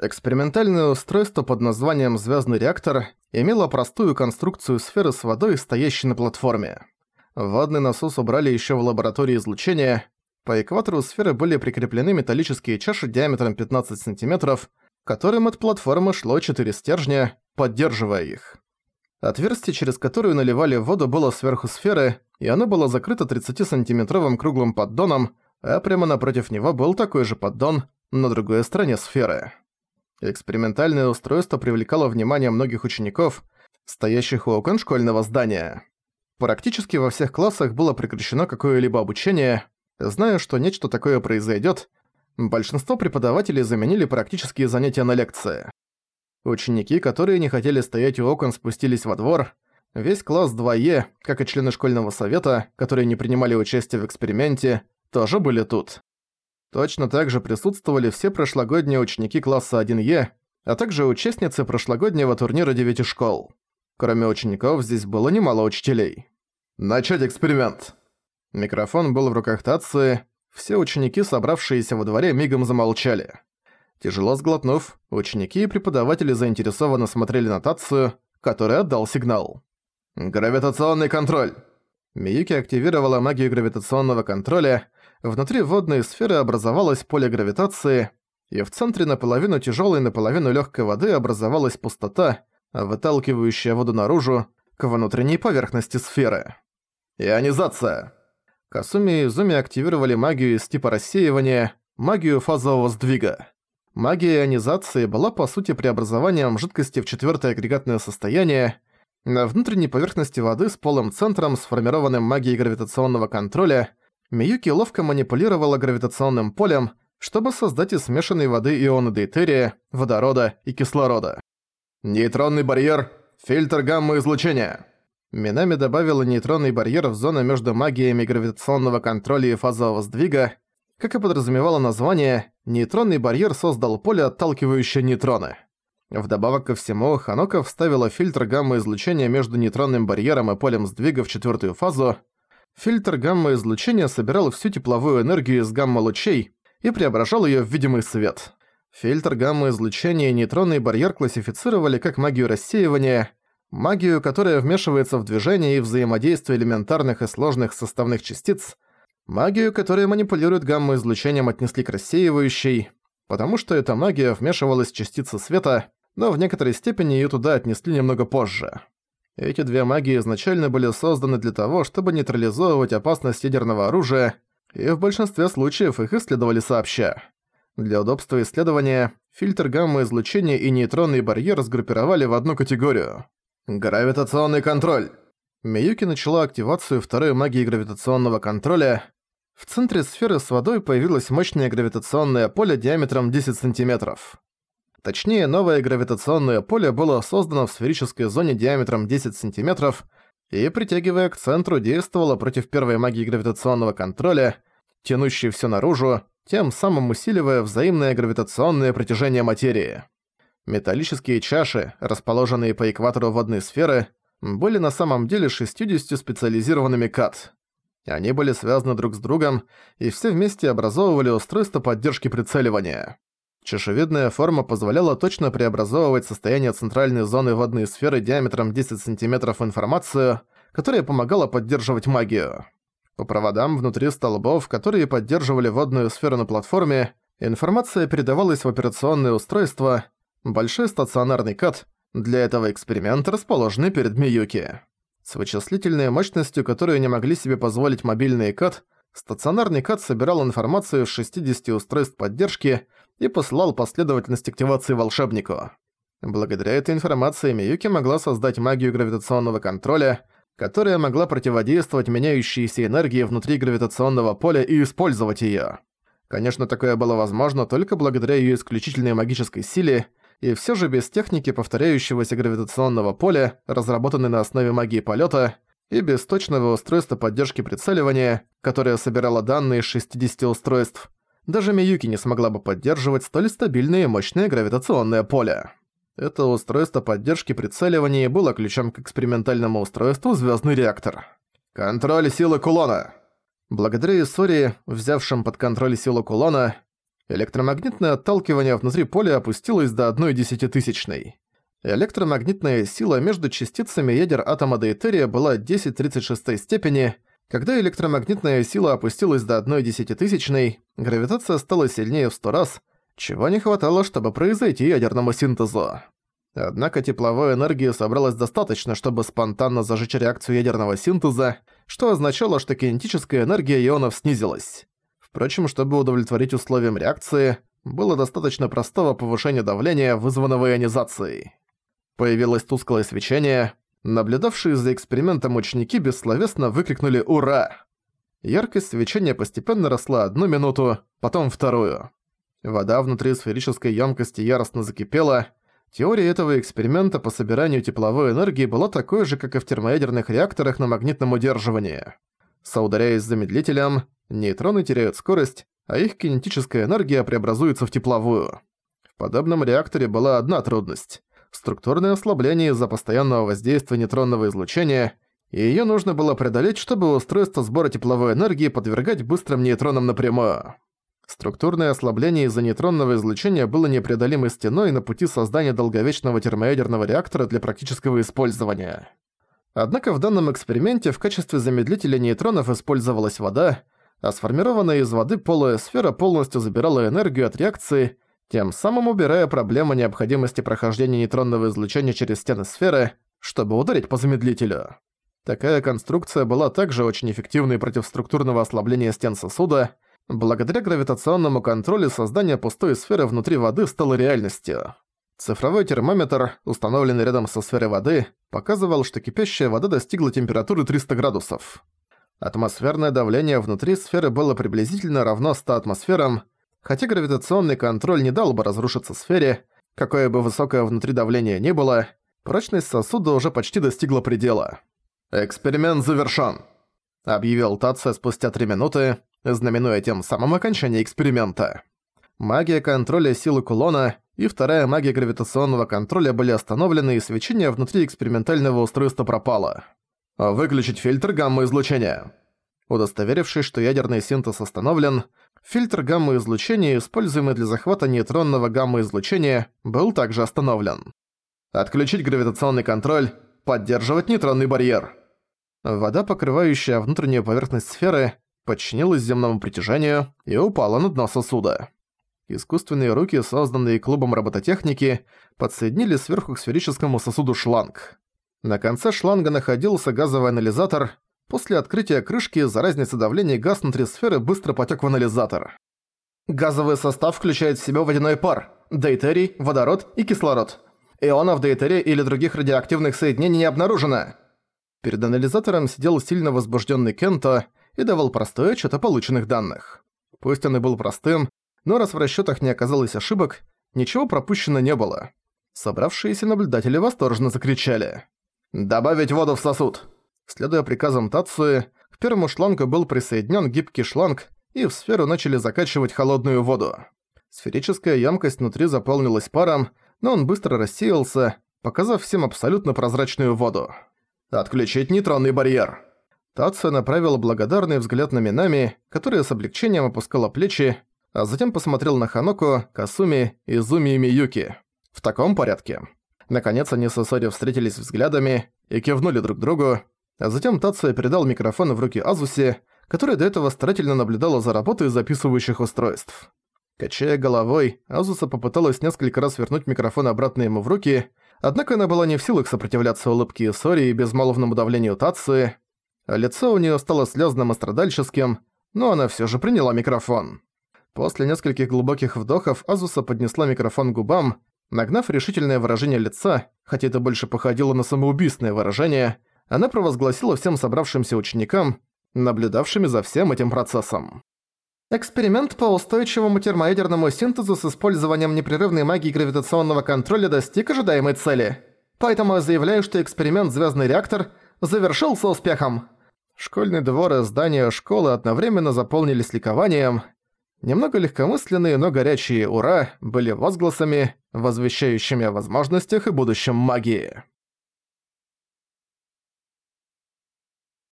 Экспериментальное устройство под названием «Звездный реактор» имело простую конструкцию сферы с водой, стоящей на платформе. Водный насос убрали еще в лаборатории излучения. По экватору сферы были прикреплены металлические чаши диаметром 15 см, которым от платформы шло 4 стержня, поддерживая их. Отверстие, через которое наливали воду, было сверху сферы, и оно было закрыто 30-сантиметровым круглым поддоном, а прямо напротив него был такой же поддон на другой стороне сферы. Экспериментальное устройство привлекало внимание многих учеников, стоящих у окон школьного здания. Практически во всех классах было прекращено какое-либо обучение. Зная, что нечто такое произойдет, большинство преподавателей заменили практические занятия на лекции. Ученики, которые не хотели стоять у окон, спустились во двор. Весь класс 2Е, как и члены школьного совета, которые не принимали участие в эксперименте, тоже были тут. Точно так же присутствовали все прошлогодние ученики класса 1Е, а также участницы прошлогоднего турнира девяти школ. Кроме учеников, здесь было немало учителей. «Начать эксперимент!» Микрофон был в руках Тации, все ученики, собравшиеся во дворе, мигом замолчали. Тяжело сглотнув, ученики и преподаватели заинтересованно смотрели на Тацию, который отдал сигнал. «Гравитационный контроль!» Миюки активировала магию гравитационного контроля, внутри водной сферы образовалось поле гравитации, и в центре наполовину тяжелой, наполовину легкой воды образовалась пустота, выталкивающая воду наружу, к внутренней поверхности сферы. Ионизация! Касуми и Изуми активировали магию из типа рассеивания, магию фазового сдвига. Магия ионизации была по сути преобразованием жидкости в четвертое агрегатное состояние, на внутренней поверхности воды с полым центром, сформированным магией гравитационного контроля, Миюки ловко манипулировала гравитационным полем, чтобы создать из смешанной воды ионы дейтерия, водорода и кислорода. Нейтронный барьер, фильтр гамма-излучения. Минами добавила нейтронный барьер в зону между магиями гравитационного контроля и фазового сдвига. Как и подразумевало название, нейтронный барьер создал поле, отталкивающее нейтроны. Вдобавок ко всему, Ханока вставила фильтр гамма-излучения между нейтронным барьером и полем сдвига в четвертую фазу, Фильтр гамма-излучения собирал всю тепловую энергию из гамма-лучей и преображал её в видимый свет. Фильтр гамма-излучения и нейтронный барьер классифицировали как магию рассеивания, магию, которая вмешивается в движение и взаимодействие элементарных и сложных составных частиц, магию, которая манипулирует гамма-излучением отнесли к рассеивающей, потому что эта магия вмешивалась в частицы света, но в некоторой степени её туда отнесли немного позже. Эти две магии изначально были созданы для того, чтобы нейтрализовывать опасность ядерного оружия, и в большинстве случаев их исследовали сообща. Для удобства исследования, фильтр гамма-излучения и нейтронный барьер сгруппировали в одну категорию. Гравитационный контроль. Миюки начала активацию второй магии гравитационного контроля. В центре сферы с водой появилось мощное гравитационное поле диаметром 10 сантиметров. Точнее, новое гравитационное поле было создано в сферической зоне диаметром 10 см и, притягивая к центру, действовало против первой магии гравитационного контроля, тянущей все наружу, тем самым усиливая взаимное гравитационное притяжение материи. Металлические чаши, расположенные по экватору водной сферы, были на самом деле 60 специализированными КАТ. Они были связаны друг с другом и все вместе образовывали устройство поддержки прицеливания. Чешевидная форма позволяла точно преобразовывать состояние центральной зоны водной сферы диаметром 10 см информацию, которая помогала поддерживать магию. По проводам внутри столбов, которые поддерживали водную сферу на платформе, информация передавалась в операционное устройство, большой стационарный кат, для этого эксперимента расположенный перед Миюки. С вычислительной мощностью, которую не могли себе позволить мобильные кат, стационарный кат собирал информацию из 60 устройств поддержки и посылал последовательность активации волшебнику. Благодаря этой информации Миюки могла создать магию гравитационного контроля, которая могла противодействовать меняющейся энергии внутри гравитационного поля и использовать её. Конечно, такое было возможно только благодаря её исключительной магической силе, и всё же без техники повторяющегося гравитационного поля, разработанной на основе магии полёта, и без точного устройства поддержки прицеливания, которое собирало данные из 60 устройств, даже Миюки не смогла бы поддерживать столь стабильное и мощное гравитационное поле. Это устройство поддержки прицеливания было ключом к экспериментальному устройству «Звездный реактор». Контроль силы кулона. Благодаря Исории, взявшим под контроль силу кулона, Электромагнитное отталкивание внутри поля опустилось до одной десятитысячной. Электромагнитная сила между частицами ядер атома дейтерия была 10-36 степени. Когда электромагнитная сила опустилась до одной десятитысячной, гравитация стала сильнее в сто раз, чего не хватало, чтобы произойти ядерному синтезу. Однако тепловой энергии собралось достаточно, чтобы спонтанно зажечь реакцию ядерного синтеза, что означало, что кинетическая энергия ионов снизилась. Впрочем, чтобы удовлетворить условиям реакции, было достаточно простого повышения давления, вызванного ионизацией. Появилось тусклое свечение. Наблюдавшие за экспериментом ученики бессловесно выкрикнули «Ура!». Яркость свечения постепенно росла одну минуту, потом вторую. Вода внутри сферической емкости яростно закипела. Теория этого эксперимента по собиранию тепловой энергии была такой же, как и в термоядерных реакторах на магнитном удерживании. Соударяясь с замедлителем, нейтроны теряют скорость, а их кинетическая энергия преобразуется в тепловую. В подобном реакторе была одна трудность – структурное ослабление из-за постоянного воздействия нейтронного излучения, и её нужно было преодолеть, чтобы устройство сбора тепловой энергии подвергать быстрым нейтронам напрямую. Структурное ослабление из-за нейтронного излучения было непреодолимой стеной на пути создания долговечного термоядерного реактора для практического использования. Однако в данном эксперименте в качестве замедлителя нейтронов использовалась вода, а сформированная из воды полая сфера полностью забирала энергию от реакции, тем самым убирая проблему необходимости прохождения нейтронного излучения через стены сферы, чтобы ударить по замедлителю. Такая конструкция была также очень эффективной против структурного ослабления стен сосуда. Благодаря гравитационному контролю создание пустой сферы внутри воды стало реальностью. Цифровой термометр, установленный рядом со сферой воды, показывал, что кипящая вода достигла температуры 300 градусов. Атмосферное давление внутри сферы было приблизительно равно 100 атмосферам, хотя гравитационный контроль не дал бы разрушиться сфере, какое бы высокое внутри давление ни было, прочность сосуда уже почти достигла предела. «Эксперимент завершён», — объявил Тация спустя 3 минуты, знаменуя тем самым окончание эксперимента. Магия контроля силы кулона и вторая магия гравитационного контроля были остановлены, и свечение внутри экспериментального устройства пропало. Выключить фильтр гамма-излучения. Удостоверившись, что ядерный синтез остановлен, фильтр гамма-излучения, используемый для захвата нейтронного гамма-излучения, был также остановлен. Отключить гравитационный контроль, поддерживать нейтронный барьер. Вода, покрывающая внутреннюю поверхность сферы, подчинилась земному притяжению и упала на дно сосуда. Искусственные руки, созданные клубом робототехники, подсоединили сверху к сферическому сосуду шланг. На конце шланга находился газовый анализатор. После открытия крышки за разницей давления газ внутри сферы быстро потек в анализатор. Газовый состав включает в себя водяной пар, дейтерий, водород и кислород. Ионов дейтерия или других радиоактивных соединений не обнаружено. Перед анализатором сидел сильно возбужденный Кенто и давал простой отчет о полученных данных. Пусть он и был простым, но раз в расчётах не оказалось ошибок, ничего пропущено не было. Собравшиеся наблюдатели восторженно закричали. «Добавить воду в сосуд!» Следуя приказам Тацуи, к первому шлангу был присоединён гибкий шланг, и в сферу начали закачивать холодную воду. Сферическая емкость внутри заполнилась паром, но он быстро рассеялся, показав всем абсолютно прозрачную воду. «Отключить нейтронный барьер!» Тацуя направил благодарный взгляд на Минами, которая с облегчением опускала плечи, а затем посмотрел на Ханоку, Касуми, Изуми и Миюки. В таком порядке. Наконец они с Исори встретились взглядами и кивнули друг другу, затем Тация передал микрофон в руки Азуси, которая до этого старательно наблюдала за работой записывающих устройств. Качая головой, Азуса попыталась несколько раз вернуть микрофон обратно ему в руки, однако она была не в силах сопротивляться улыбке Исори и безмолвному давлению Тации. Лицо у нее стало слезным и страдальческим, но она все же приняла микрофон. После нескольких глубоких вдохов Азуса поднесла микрофон к губам, нагнав решительное выражение лица, хотя это больше походило на самоубийственное выражение, она провозгласила всем собравшимся ученикам, наблюдавшими за всем этим процессом. Эксперимент по устойчивому термоядерному синтезу с использованием непрерывной магии гравитационного контроля достиг ожидаемой цели. Поэтому я заявляю, что эксперимент «Звездный реактор» завершился успехом. Школьный двор и здание школы одновременно заполнились ликованием – Немного легкомысленные, но горячие «Ура!» были возгласами, возвещающими о возможностях и будущем магии.